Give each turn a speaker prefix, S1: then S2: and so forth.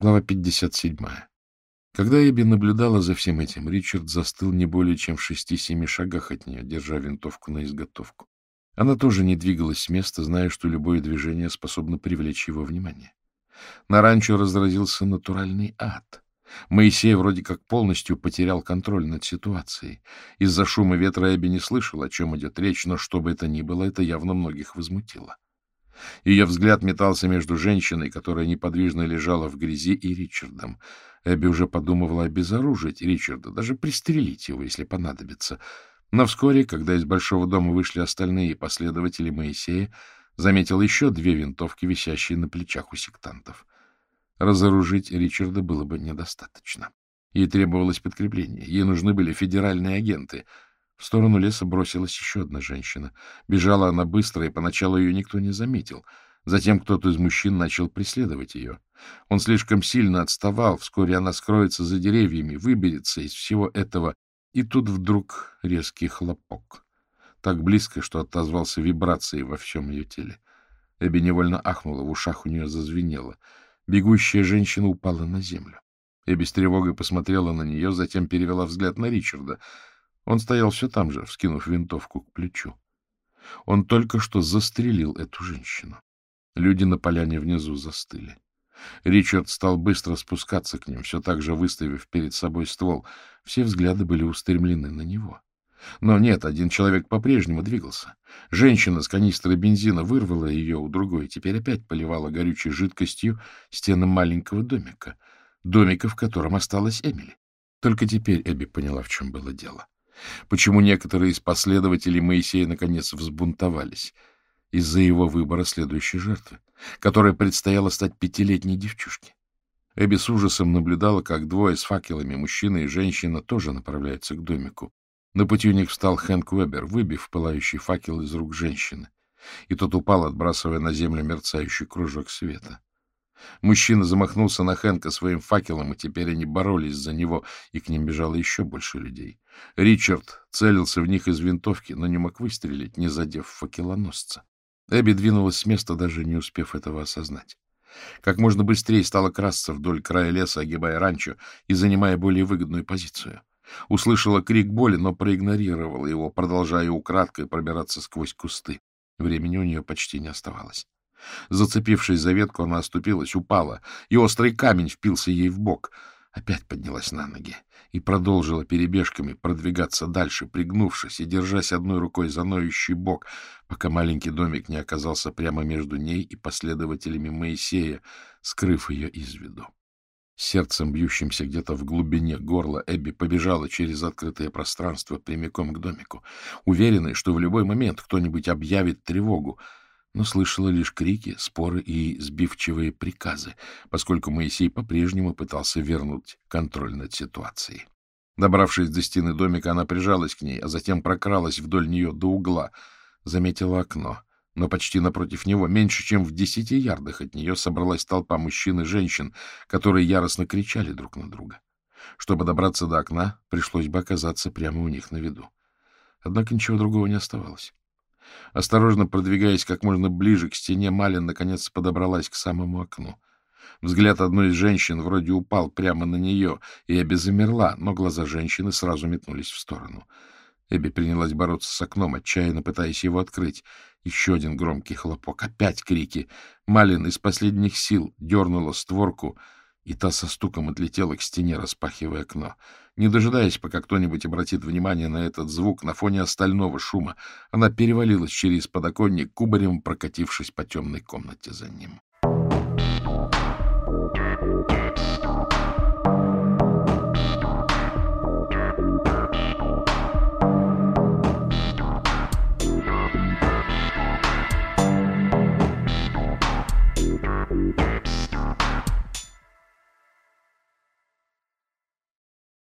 S1: Глава 57. Когда Эбби наблюдала за всем этим, Ричард застыл не более чем в шести-семи шагах от нее, держа винтовку на изготовку. Она тоже не двигалась с места, зная, что любое движение способно привлечь его внимание. На ранчо разразился натуральный ад. Моисей вроде как полностью потерял контроль над ситуацией. Из-за шума ветра Эбби не слышал, о чем идет речь, но что бы это ни было, это явно многих возмутило. Ее взгляд метался между женщиной, которая неподвижно лежала в грязи, и Ричардом. Эбби уже подумывала обезоружить Ричарда, даже пристрелить его, если понадобится. Но вскоре, когда из большого дома вышли остальные последователи Моисея, заметил еще две винтовки, висящие на плечах у сектантов. Разоружить Ричарда было бы недостаточно. Ей требовалось подкрепление, ей нужны были федеральные агенты — в сторону леса бросилась еще одна женщина. Бежала она быстро, и поначалу ее никто не заметил. Затем кто-то из мужчин начал преследовать ее. Он слишком сильно отставал, вскоре она скроется за деревьями, выберется из всего этого, и тут вдруг резкий хлопок. Так близко, что отозвался вибрацией во всем ее теле. Эбби невольно ахнула, в ушах у нее зазвенело. Бегущая женщина упала на землю. Эбби с тревогой посмотрела на нее, затем перевела взгляд на Ричарда — он стоял все там же, вскинув винтовку к плечу. Он только что застрелил эту женщину. Люди на поляне внизу застыли. Ричард стал быстро спускаться к ним, все так же выставив перед собой ствол. Все взгляды были устремлены на него. Но нет, один человек по-прежнему двигался. Женщина с канистрой бензина вырвала ее у другой и теперь опять поливала горючей жидкостью стены маленького домика, домика, в котором осталась Эмили. Только теперь Эбби поняла, в чем было дело. Почему некоторые из последователей Моисея наконец взбунтовались? Из-за его выбора следующей жертвы, которая предстояло стать пятилетней девчушке. Эбби с ужасом наблюдала, как двое с факелами, мужчина и женщина, тоже направляются к домику. На пути у них встал Хэнк Вебер, выбив пылающий факел из рук женщины, и тот упал, отбрасывая на землю мерцающий кружок света. Мужчина замахнулся на Хэнка своим факелом, и теперь они боролись за него, и к ним бежало еще больше людей. Ричард целился в них из винтовки, но не мог выстрелить, не задев факелоносца. Эбби двинулась с места, даже не успев этого осознать. Как можно быстрее стала красться вдоль края леса, огибая ранчо и занимая более выгодную позицию. Услышала крик боли, но проигнорировала его, продолжая украдкой пробираться сквозь кусты. Времени у нее почти не оставалось. Зацепившись за ветку, она оступилась, упала, и острый камень впился ей в бок. Опять поднялась на ноги и продолжила перебежками продвигаться дальше, пригнувшись и держась одной рукой за ноющий бок, пока маленький домик не оказался прямо между ней и последователями Моисея, скрыв ее из виду. Сердцем, бьющимся где-то в глубине горла, Эбби побежала через открытое пространство прямиком к домику, уверенной, что в любой момент кто-нибудь объявит тревогу — но слышала лишь крики, споры и сбивчивые приказы, поскольку Моисей по-прежнему пытался вернуть контроль над ситуацией. Добравшись до стены домика, она прижалась к ней, а затем прокралась вдоль нее до угла, заметила окно. Но почти напротив него, меньше чем в десяти ярдах от нее, собралась толпа мужчин и женщин, которые яростно кричали друг на друга. Чтобы добраться до окна, пришлось бы оказаться прямо у них на виду. Однако ничего другого не оставалось. Осторожно продвигаясь как можно ближе к стене, Малин наконец подобралась к самому окну. Взгляд одной из женщин вроде упал прямо на нее, и Эбби замерла, но глаза женщины сразу метнулись в сторону. Эбби принялась бороться с окном, отчаянно пытаясь его открыть. Еще один громкий хлопок, опять крики. Малин из последних сил дернула створку — и та со стуком отлетела к стене, распахивая окно. Не дожидаясь, пока кто-нибудь обратит внимание на этот звук на фоне остального шума, она перевалилась через подоконник, кубарем прокатившись по темной комнате за ним. Thank you.